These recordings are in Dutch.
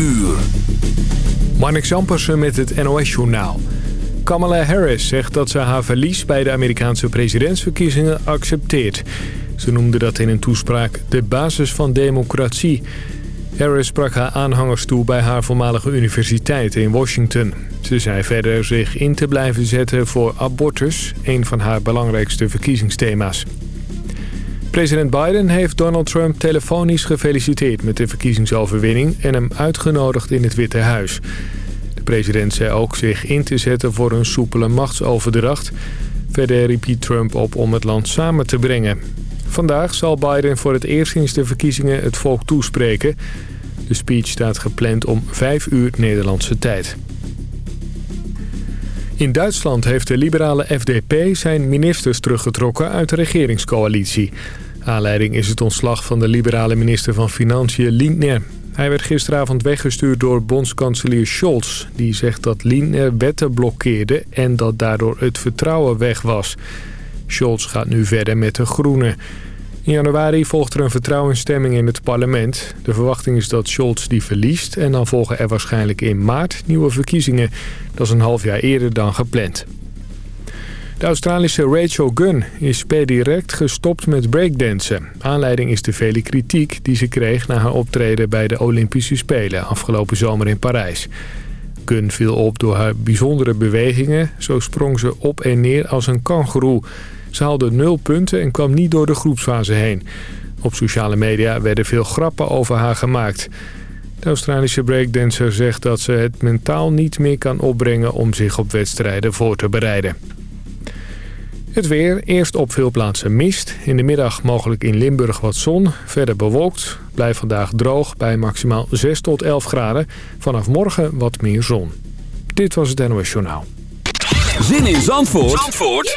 uur. Zampersen met het NOS-journaal. Kamala Harris zegt dat ze haar verlies bij de Amerikaanse presidentsverkiezingen accepteert. Ze noemde dat in een toespraak de basis van democratie. Harris sprak haar aanhangers toe bij haar voormalige universiteit in Washington. Ze zei verder zich in te blijven zetten voor abortus, een van haar belangrijkste verkiezingsthema's. President Biden heeft Donald Trump telefonisch gefeliciteerd met de verkiezingsoverwinning... en hem uitgenodigd in het Witte Huis. De president zei ook zich in te zetten voor een soepele machtsoverdracht. Verder riep hij Trump op om het land samen te brengen. Vandaag zal Biden voor het eerst sinds de verkiezingen het volk toespreken. De speech staat gepland om 5 uur Nederlandse tijd. In Duitsland heeft de liberale FDP zijn ministers teruggetrokken uit de regeringscoalitie. Aanleiding is het ontslag van de liberale minister van Financiën Lindner. Hij werd gisteravond weggestuurd door bondskanselier Scholz. Die zegt dat Lindner wetten blokkeerde en dat daardoor het vertrouwen weg was. Scholz gaat nu verder met de Groenen. In januari volgt er een vertrouwensstemming in het parlement. De verwachting is dat Scholz die verliest en dan volgen er waarschijnlijk in maart nieuwe verkiezingen. Dat is een half jaar eerder dan gepland. De Australische Rachel Gunn is per direct gestopt met breakdansen. Aanleiding is de vele kritiek die ze kreeg na haar optreden bij de Olympische Spelen afgelopen zomer in Parijs. Gunn viel op door haar bijzondere bewegingen. Zo sprong ze op en neer als een kangoeroe. Ze haalde nul punten en kwam niet door de groepsfase heen. Op sociale media werden veel grappen over haar gemaakt. De Australische breakdancer zegt dat ze het mentaal niet meer kan opbrengen om zich op wedstrijden voor te bereiden. Het weer, eerst op veel plaatsen mist. In de middag mogelijk in Limburg wat zon. Verder bewolkt. Blijft vandaag droog bij maximaal 6 tot 11 graden. Vanaf morgen wat meer zon. Dit was het NOS Journaal. Zin in Zandvoort, Zandvoort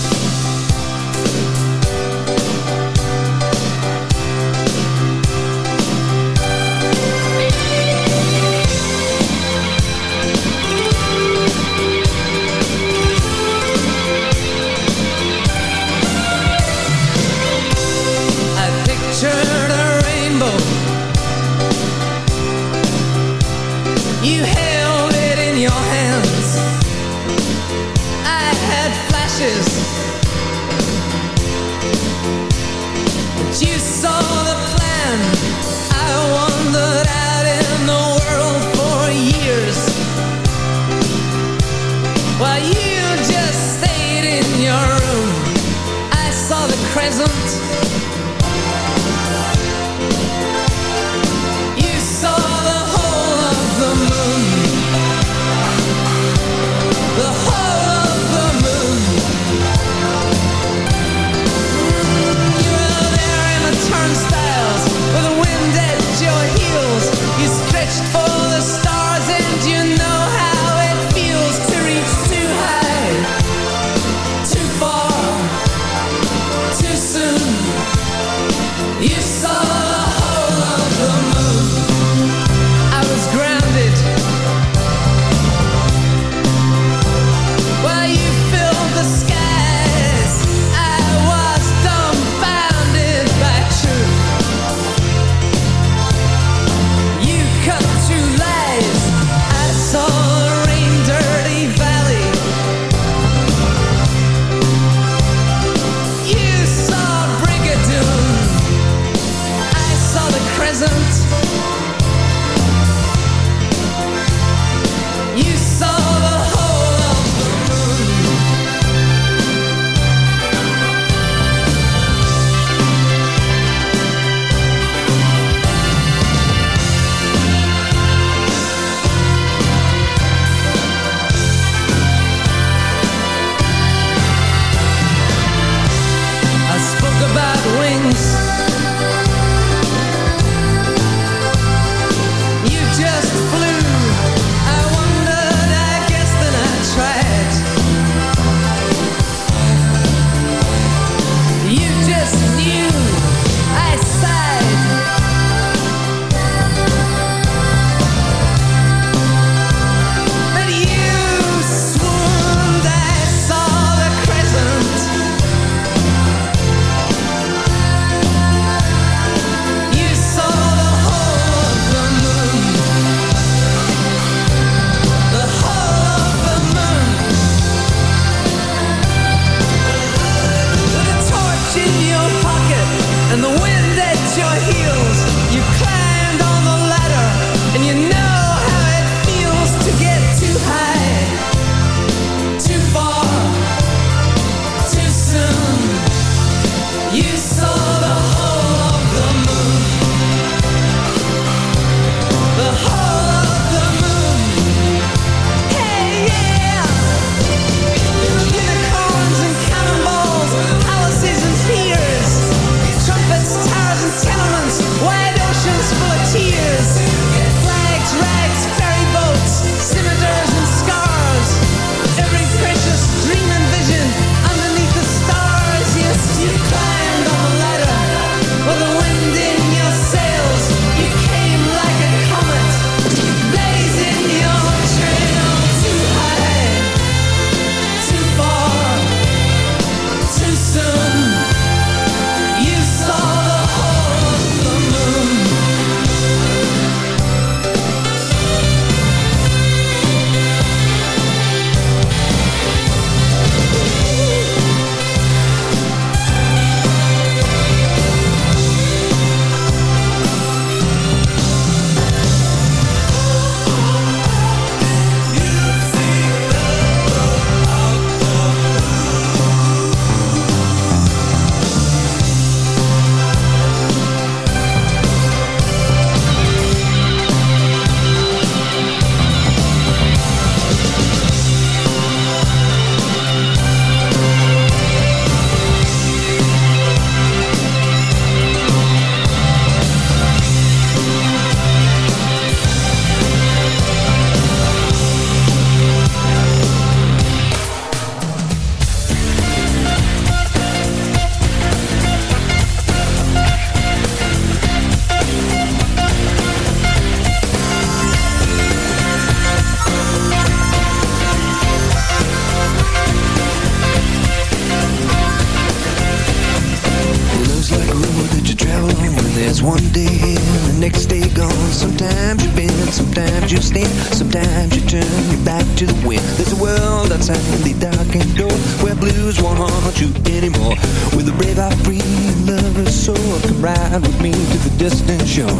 There's one day here, the next day gone. Sometimes you bend, sometimes you stand, sometimes you turn your back to the wind. There's a world outside the darkened door where blues won't haunt you anymore. With a brave, heart, free lover's soul, come ride with me to the distant shore.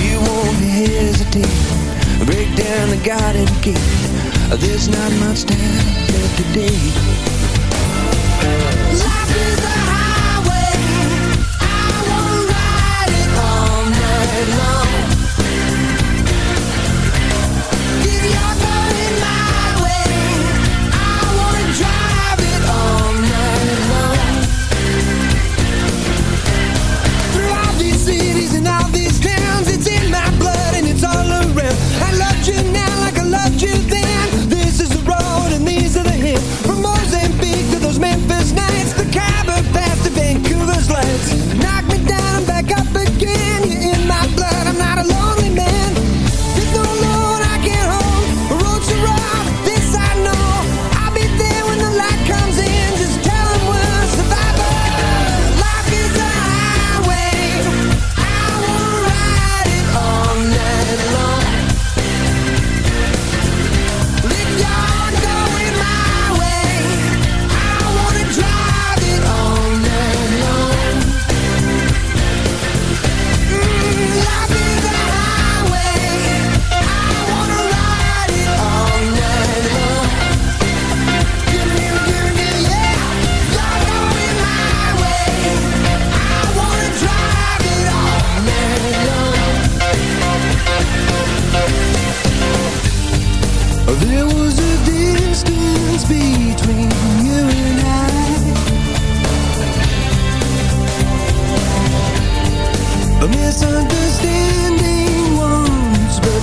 We won't hesitate, break down the garden gate. There's not much time left today. Life is There was a distance between you and I. A misunderstanding once, but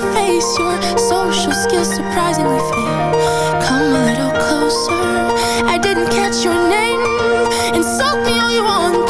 Face your social skills surprisingly fail. Come a little closer. I didn't catch your name. Insult me all you want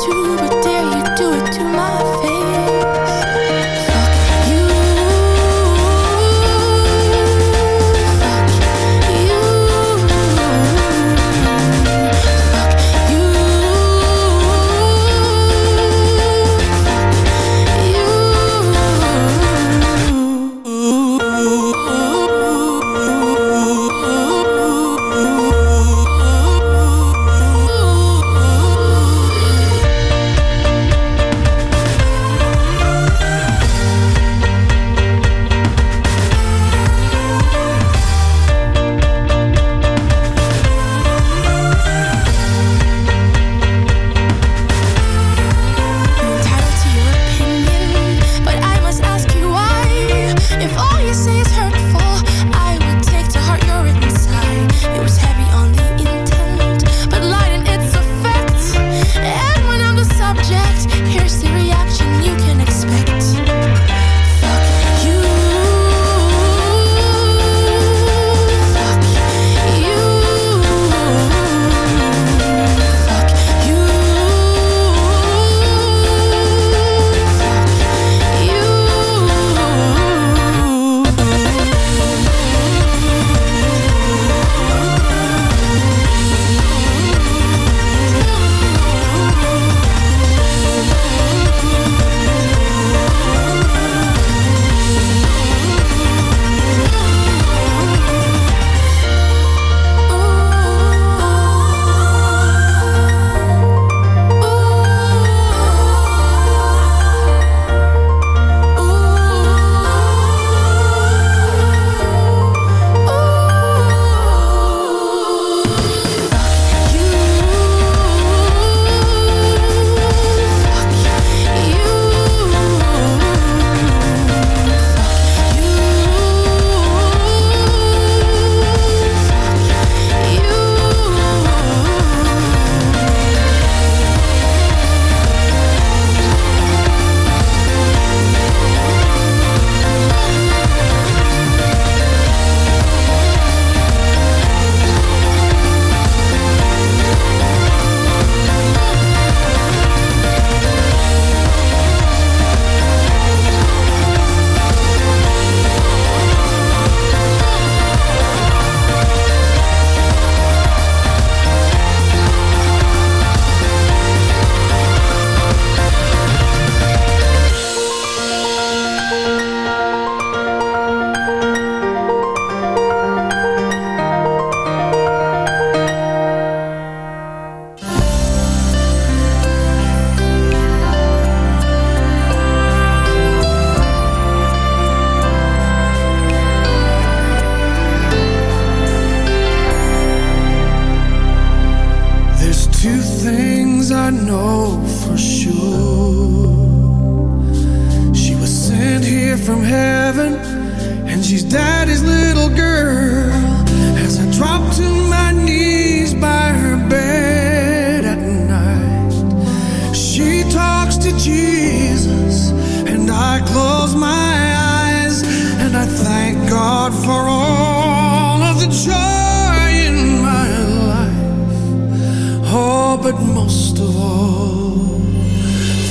God for all of the joy in my life. Oh, but most of all,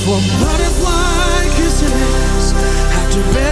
for butterfly kisses after bedtime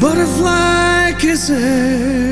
butterfly kisses.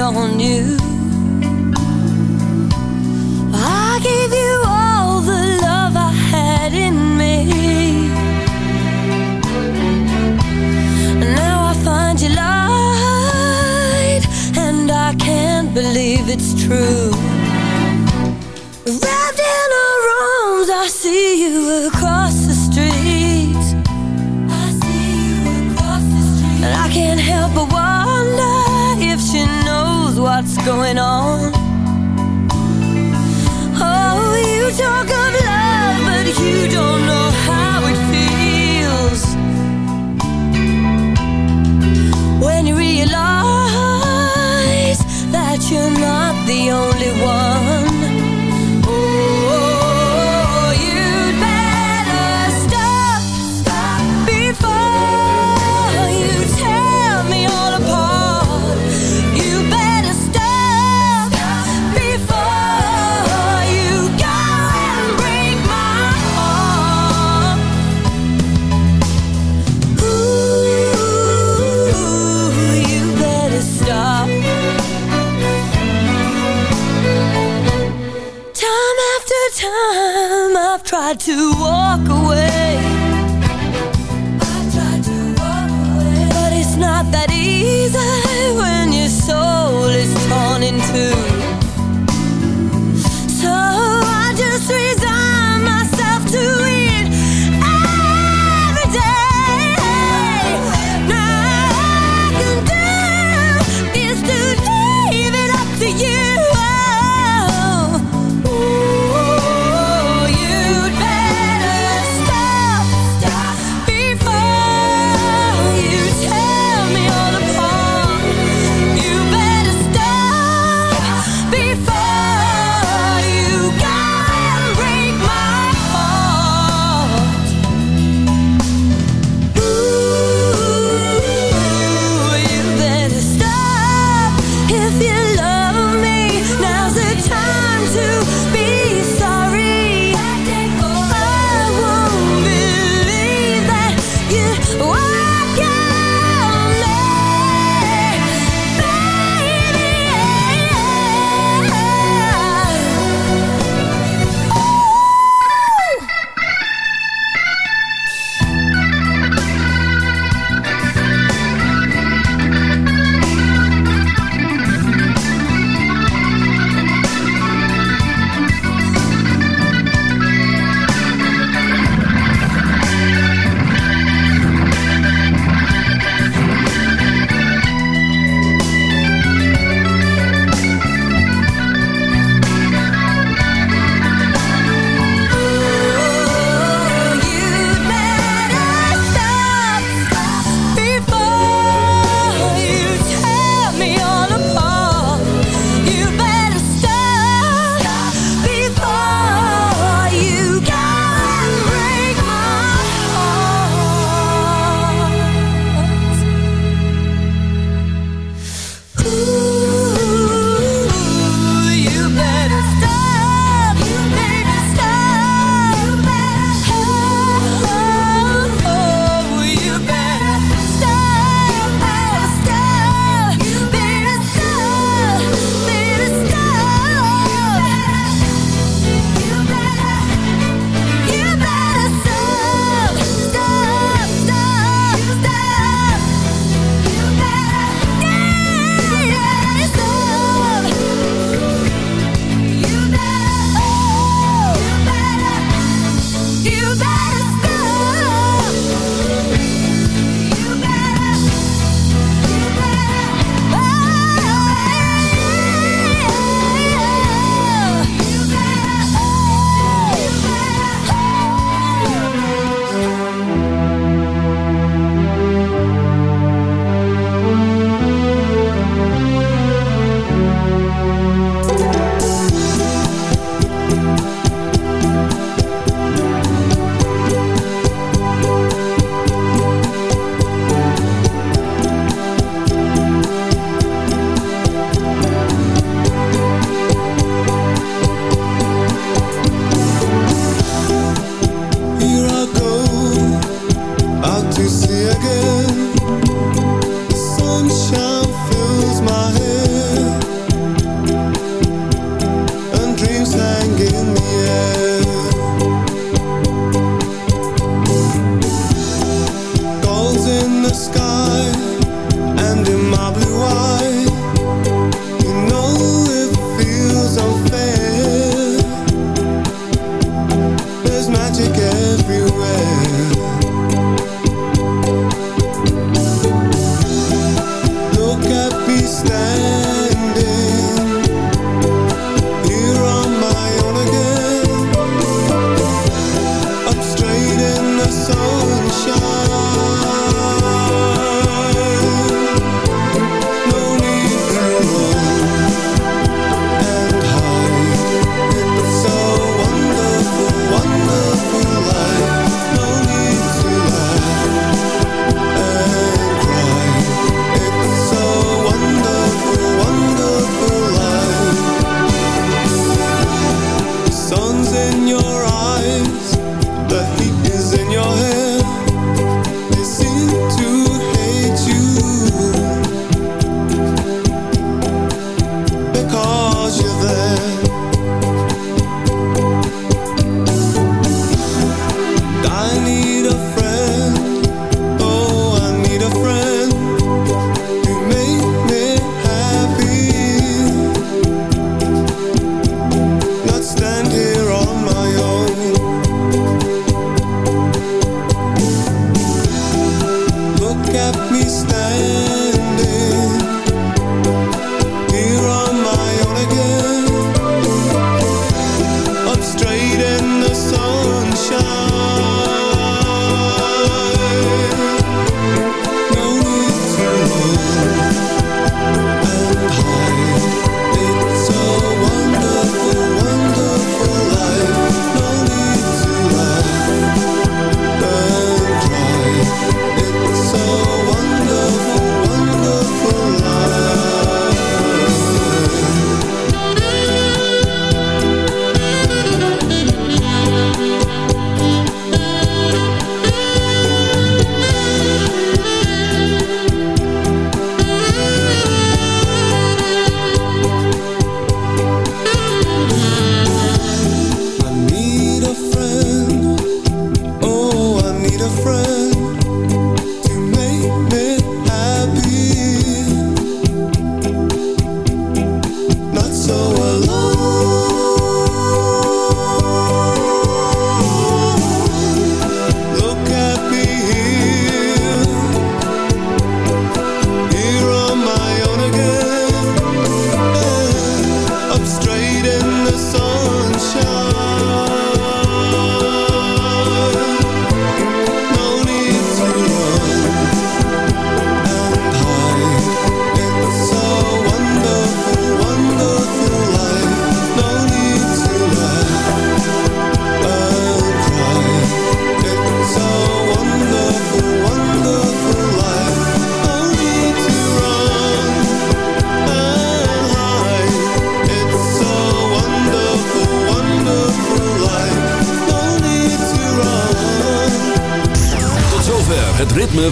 On you?